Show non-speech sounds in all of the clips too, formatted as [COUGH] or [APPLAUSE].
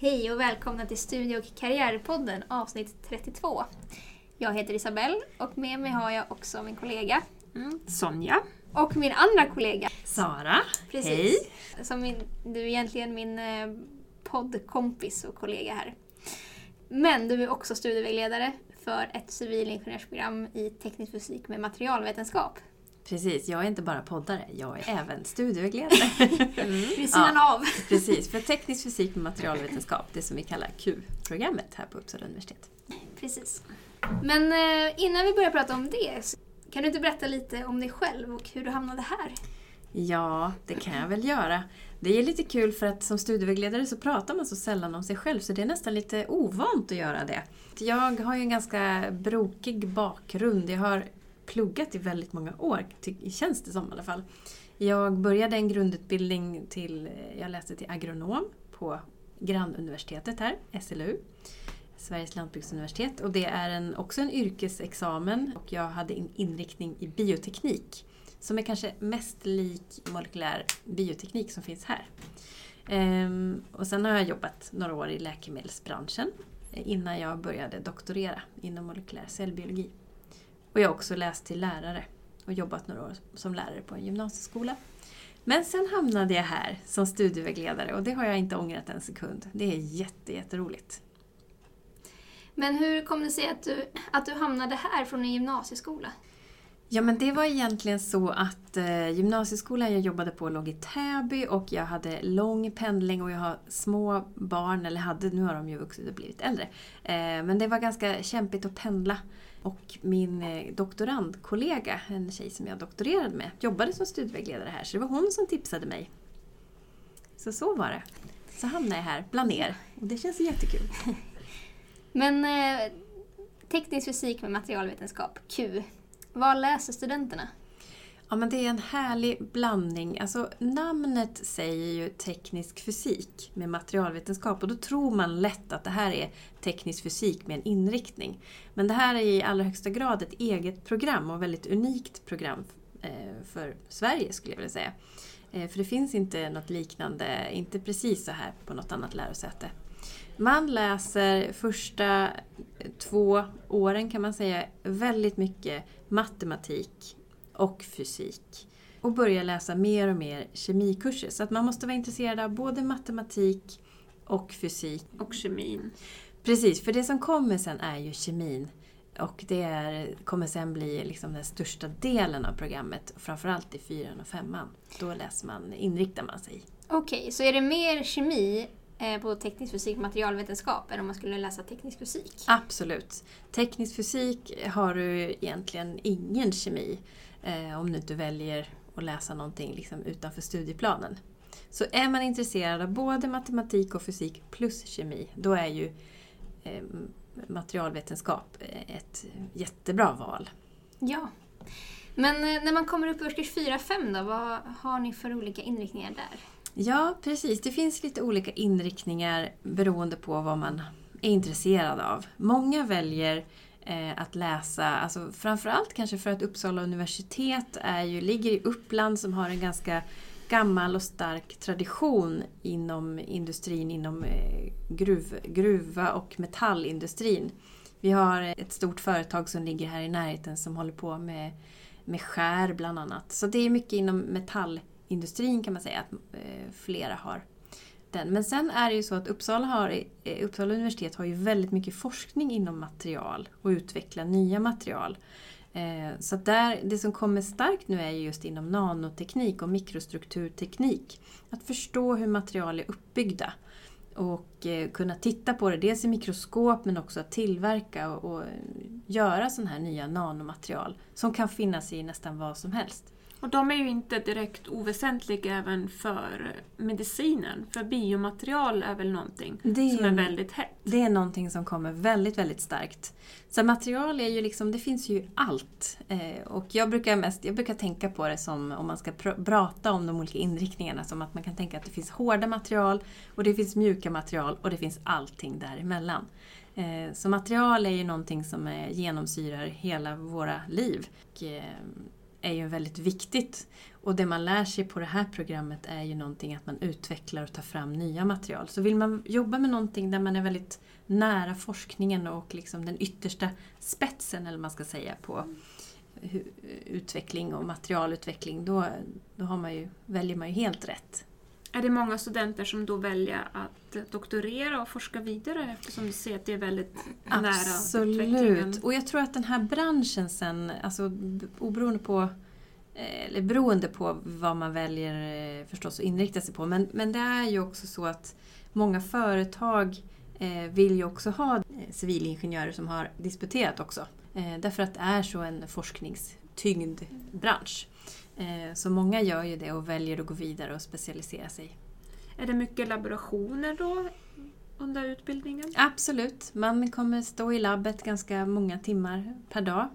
Hej och välkomna till Studie och karriärpodden avsnitt 32. Jag heter Isabelle och med mig har jag också min kollega Mm. Sonja. och min andra kollega. Sara. Precis. Hej. Som min, du är egentligen min eh, poddkompis och kollega här. Men du är också studievägledare för ett civilingenjörsprogram i teknisk fysik med materialvetenskap. Precis, jag är inte bara poddare, jag är [LAUGHS] även studievägledare. Vid sidan av. [LAUGHS] Precis, för teknisk fysik med materialvetenskap, det som vi kallar Q-programmet här på Uppsala universitet. Precis. Men eh, innan vi börjar prata om det, kan du inte berätta lite om dig själv och hur du hamnade här? Ja, det kan jag väl göra. Det är lite kul för att som studievägledare så pratar man så sällan om sig själv så det är nästan lite ovant att göra det. Jag har ju en ganska brokig bakgrund. Jag har pluggat i väldigt många år, känns det som i alla fall. Jag började en grundutbildning till, eh, jag läste till agronom på grannuniversitetet här, SLU. Sveriges lantbruksuniversitet. Och det är en, också en yrkesexamen och jag hade en inriktning i bioteknik. Som är kanske mest lik molekylär bioteknik som finns här. Ehm, och sen har jag jobbat några år i läkemedelsbranschen eh, innan jag började doktorera inom molekylär cellbiologi. Och jag har också läst till lärare och jobbat några år som lärare på en gymnasieskola. Men sen hamnade jag här som studievägledare och det har jag inte ångrat en sekund. Det är jätte, jätteroligt. Men hur kom det sig att du, att du hamnade här från en gymnasieskola? Ja men det var egentligen så att eh, gymnasieskolan jag jobbade på låg i Täby och jag hade lång pendling och jag har små barn, eller hade, nu har de ju vuxit och blivit äldre. Eh, men det var ganska kämpigt att pendla. Och min eh, doktorandkollega, en tjej som jag doktorerade med, jobbade som studievägledare här så det var hon som tipsade mig. Så så var det. Så hamnade jag här bland er och det känns jättekul. [LAUGHS] Men eh, teknisk fysik med materialvetenskap, Q. Vad läser studenterna? Ja, men det är en härlig blandning. Alltså, namnet säger ju teknisk fysik med materialvetenskap och då tror man lätt att det här är teknisk fysik med en inriktning. Men det här är i allra högsta grad ett eget program och väldigt unikt program eh, för Sverige skulle jag vilja säga. Eh, för det finns inte något liknande, inte precis så här på något annat lärosäte. Man läser första två åren kan man säga väldigt mycket matematik och fysik. Och börjar läsa mer och mer kemikurser. Så att man måste vara intresserad av både matematik och fysik. Och kemin. Precis, för det som kommer sen är ju kemin. Och det är, kommer sen bli liksom den största delen av programmet. Framförallt i fyran och femman. Då läser man, inriktar man sig. Okej, så är det mer kemi eh, på teknisk fysik och materialvetenskap än om man skulle läsa teknisk fysik? Absolut. Teknisk fysik har du egentligen ingen kemi eh, om du inte väljer att läsa någonting liksom utanför studieplanen. Så är man intresserad av både matematik och fysik plus kemi, då är ju eh, materialvetenskap eh, ett jättebra val. Ja. Men eh, när man kommer upp i årskurs 4-5 då, vad har ni för olika inriktningar där? Ja, precis. Det finns lite olika inriktningar beroende på vad man är intresserad av. Många väljer Eh, att läsa, alltså framförallt kanske för att Uppsala universitet är ju, ligger i Uppland som har en ganska gammal och stark tradition inom industrin, inom eh, gruv, gruva och metallindustrin. Vi har ett stort företag som ligger här i närheten som håller på med, med skär bland annat. Så det är mycket inom metallindustrin kan man säga att eh, flera har den. Men sen är det ju så att Uppsala, har, eh, Uppsala universitet har ju väldigt mycket forskning inom material och utveckla nya material. Eh, så att där, det som kommer starkt nu är just inom nanoteknik och mikrostrukturteknik. Att förstå hur material är uppbyggda. Och eh, kunna titta på det, dels i mikroskop men också att tillverka och, och göra sådana här nya nanomaterial. Som kan finnas i nästan vad som helst. Och de är ju inte direkt oväsentliga även för medicinen. För biomaterial är väl någonting Det som är väldigt hett. Det är någonting som kommer väldigt, väldigt starkt. Så material är ju liksom, det finns ju allt. Eh, och jag brukar, mest, jag brukar tänka på det som, om man ska pr- prata om de olika inriktningarna, som att man kan tänka att det finns hårda material och det finns mjuka material och det finns allting däremellan. Eh, så material är ju någonting som eh, genomsyrar hela våra liv. Och, eh, är ju väldigt viktigt. Och det man lär sig på det här programmet är ju någonting att man utvecklar och tar fram nya material. Så vill man jobba med någonting där man är väldigt nära forskningen och liksom den yttersta spetsen, eller vad man ska säga, på utveckling och materialutveckling, då, då har man ju, väljer man ju helt rätt. Är det många studenter som då väljer att doktorera och forska vidare eftersom du ser att det är väldigt nära utvecklingen? Absolut. Och jag tror att den här branschen sen, alltså oberoende på eh, eller beroende på vad man väljer eh, förstås att inrikta sig på. Men, men det är ju också så att många företag eh, vill ju också ha civilingenjörer som har disputerat också. Därför att det är så en forskningstyngd bransch. Eh, så många gör ju det och väljer att gå vidare och specialisera sig. Är det mycket laborationer då under utbildningen? Absolut. Man kommer stå i labbet ganska många timmar per dag.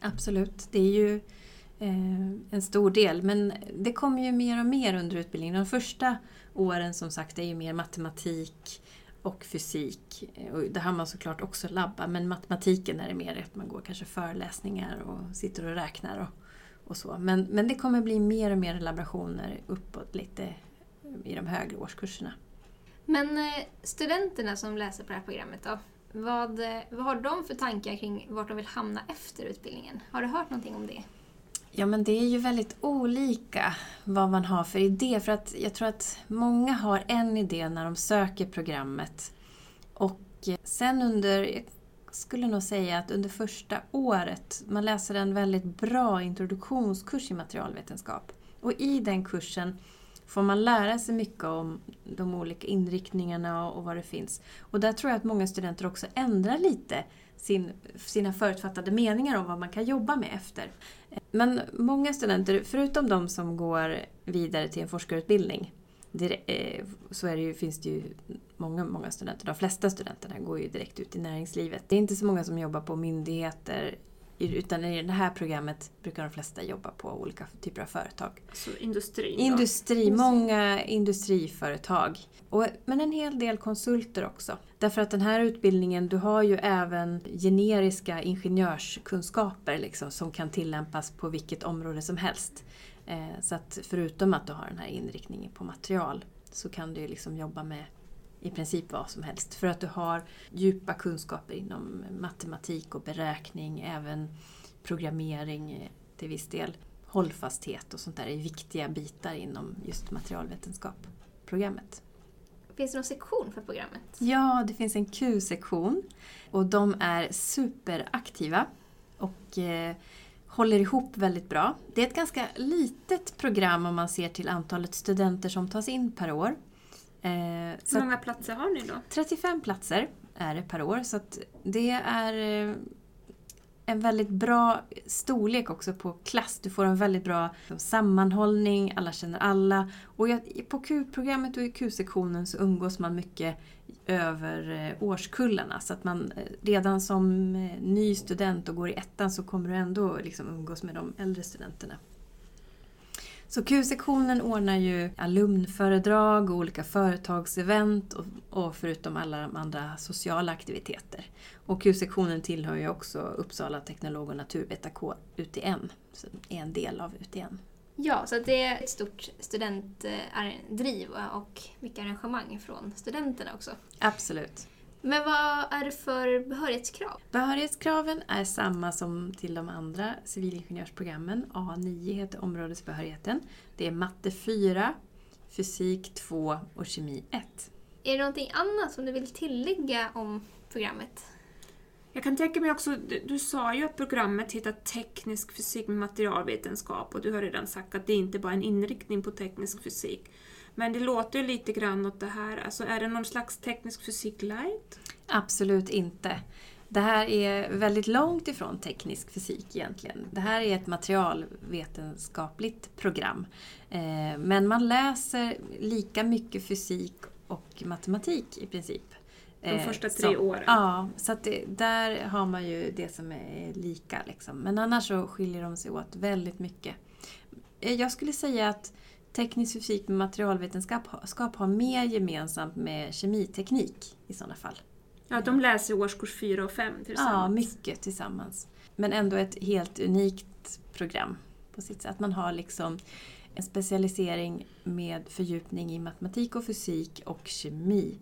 Absolut. Det är ju eh, en stor del. Men det kommer ju mer och mer under utbildningen. De första åren som sagt är ju mer matematik och fysik. Och det har man såklart också labba, men matematiken är det mer att man går kanske föreläsningar och sitter och räknar och, och så. Men, men det kommer bli mer och mer laborationer uppåt lite i de högre årskurserna. Men eh, studenterna som läser på det här programmet då? Vad, eh, vad har de för tankar kring vart de vill hamna efter utbildningen? Har du hört någonting om det? Ja, men det är ju väldigt olika vad man har för idé. För att jag tror att många har en idé när de söker programmet. Och eh, sen under, skulle nog säga att under första året, man läser en väldigt bra introduktionskurs i materialvetenskap. Och i den kursen får man lära sig mycket om de olika inriktningarna och vad det finns. Och där tror jag att många studenter också ändrar lite sin, sina förutfattade meningar om vad man kan jobba med efter. Men många studenter, förutom de som går vidare till en forskarutbildning, dire- eh, så det ju, finns det ju många, många studenter, de flesta studenterna går ju direkt ut i näringslivet. Det är inte så många som jobbar på myndigheter, utan i det här programmet brukar de flesta jobba på olika typer av företag. Så industrin då? Industri, många industriföretag. Och, men en hel del konsulter också. Därför att den här utbildningen, du har ju även generiska ingenjörskunskaper liksom, som kan tillämpas på vilket område som helst. Eh, så att förutom att du har den här inriktningen på material så kan du liksom jobba med i princip vad som helst. För att du har djupa kunskaper inom matematik och beräkning, även programmering till viss del. Hållfasthet och sånt där är viktiga bitar inom just materialvetenskap-programmet. Finns det någon sektion för programmet? Ja, det finns en Q-sektion och de är superaktiva och eh, håller ihop väldigt bra. Det är ett ganska litet program om man ser till antalet studenter som tas in per år. Eh, Hur många platser har ni då? 35 platser är det per år så att det är eh, en väldigt bra storlek också på klass. Du får en väldigt bra sammanhållning, alla känner alla. Och på Q-programmet och i Q-sektionen så umgås man mycket över eh, årskullarna. Så att man eh, redan som eh, ny student och går i ettan så kommer du ändå liksom umgås med de äldre studenterna. Så Q-sektionen ordnar ju alumnföredrag och olika företagsevent och, och förutom alla de andra sociala aktiviteter. Och Q-sektionen tillhör ju också Uppsala teknolog och naturvetarkår UTN, så är en del av UTN. Ja, så det är ett stort studentdriv och mycket arrangemang från studenterna också. Absolut. Men vad är det för behörighetskrav? Behörighetskraven är samma som till de andra civilingenjörsprogrammen. A9 heter områdesbehörigheten. Det är matte 4, fysik 2 och kemi 1. Är det någonting annat som du vill tillägga om programmet? Jag kan tänka mig också, du, du sa ju att programmet heter teknisk fysik med materialvetenskap och du har redan sagt att det inte bara är en inriktning på teknisk fysik. Men det låter ju lite grann åt det här, alltså är det någon slags teknisk fysik light? Absolut inte. Det här är väldigt långt ifrån teknisk fysik egentligen. Det här är ett materialvetenskapligt program. Eh, men man läser lika mycket fysik och matematik i princip. De Eh, första tre som- åren? Ja, så att det, där har man ju det som är lika. Liksom. Men annars så skiljer de sig åt väldigt mycket. Eh, Jag skulle säga att teknisk fysik med materialvetenskap ha- skap har mer gemensamt med kemiteknik i sådana fall. Ja, de läser årskurs 4 och 5 Ja, tillsammans. mycket tillsammans. Men ändå ett helt unikt program på sitt sätt. Man har liksom en specialisering med fördjupning i matematik och fysik och kemi.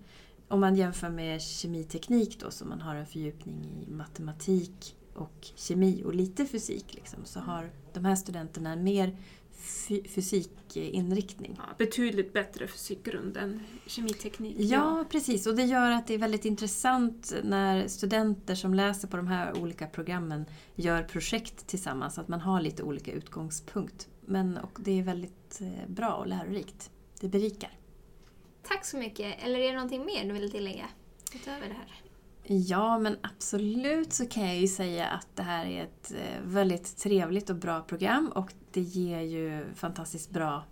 Om man jämför med kemiteknik då, så man har en fördjupning i matematik och kemi och lite fysik, liksom, så har de här studenterna en mer fy- fysikinriktning. Ja, betydligt bättre fysikgrund än kemiteknik. Ja, precis. Och det gör att det är väldigt intressant när studenter som läser på de här olika programmen gör projekt tillsammans, att man har lite olika utgångspunkt. Men och det är väldigt eh, bra och lärorikt. Det berikar. Tack så mycket. Eller är det någonting mer du vill tillägga utöver det här? Ja, men absolut så kan jag ju säga att det här är ett eh, väldigt trevligt och bra program och det ger ju fantastiskt bra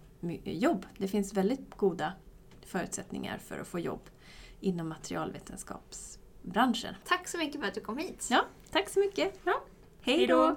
jobb. Det finns väldigt goda förutsättningar för att få jobb inom materialvetenskapsbranschen. Tack så mycket för att du kom hit. Ja, tack så mycket. Ja. Hej då!